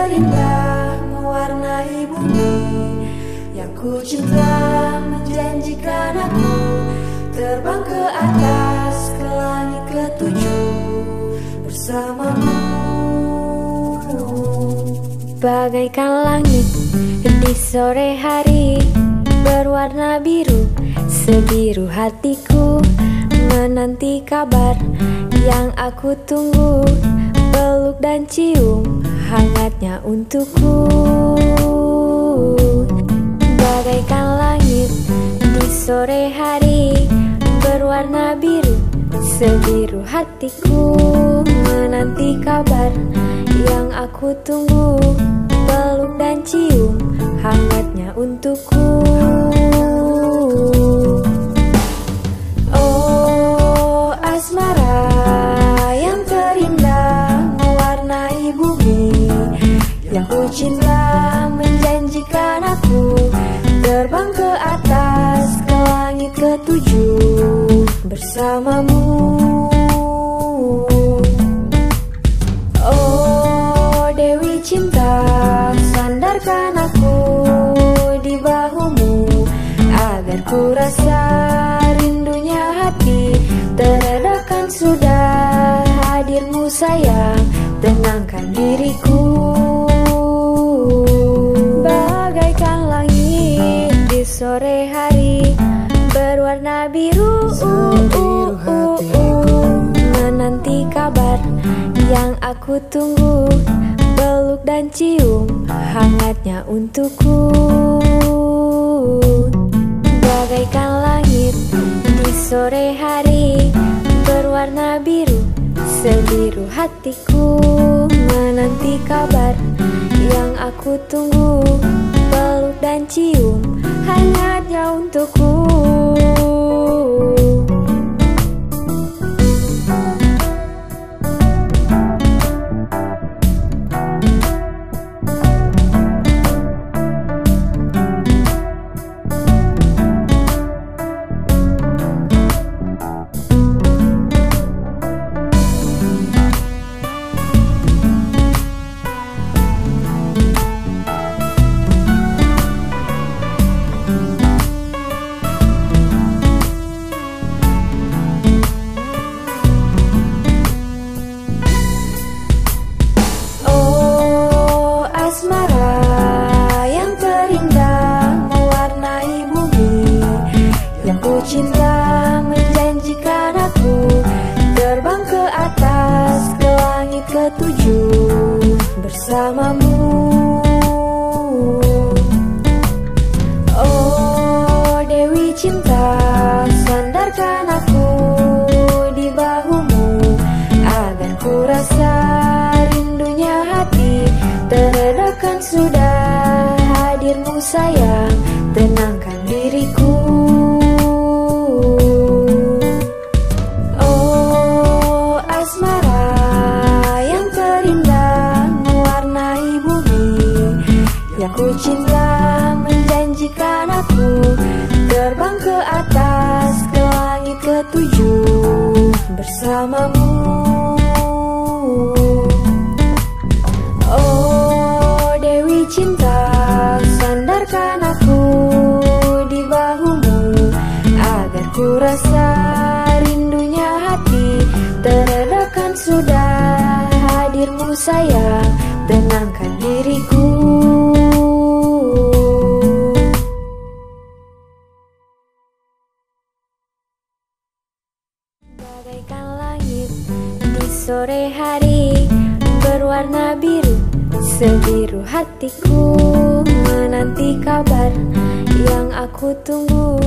terindah mewarnai bumi. Yang ku cinta menjanjikan aku Terbang ke atas ke langit ketujuh Bersamamu. Bagaikan langit di sore hari Berwarna biru Sebiru hatiku Menanti kabar yang aku tunggu Peluk dan cium hangatnya untukku. Bagaikan langit di sore hari Berwarna biru Sebiru hatiku. Menanti kabar yang aku tunggu Agar ku rasa rindunya hati Teredakan sudah. Hadirmu sayang Tenangkan diriku. Bagaikan langit di sore hari Berwarna biru Sebiru hatiku. Menanti kabar yang aku tunggu. Peluk dan cium hangatnya untukku sore hari Berwarna biru Sebiru hatiku. Menanti kabar yang aku tunggu Peluk dan cium hangatnya untukku Yang ku cinta menjanjikan aku. Terbang ke atas ke langit ketujuh bersamamu. Oh Dewi cinta sandarkan aku di bahumu. Agar ku rasa rindunya hati. Teredakan sudah hadirmu sayang. Tenangkan diriku cinta menjanjikan aku. Terbang ke atas ke langit ketujuh bersamamu. Oh Dewi cinta sandarkan aku di bahumu Agar ku rasa rindunya hati. Teredakan sudah hadirmu sayang. Tenangkan diriku sore hari Berwarna biru Sebiru hatiku Menanti kabar yang aku tunggu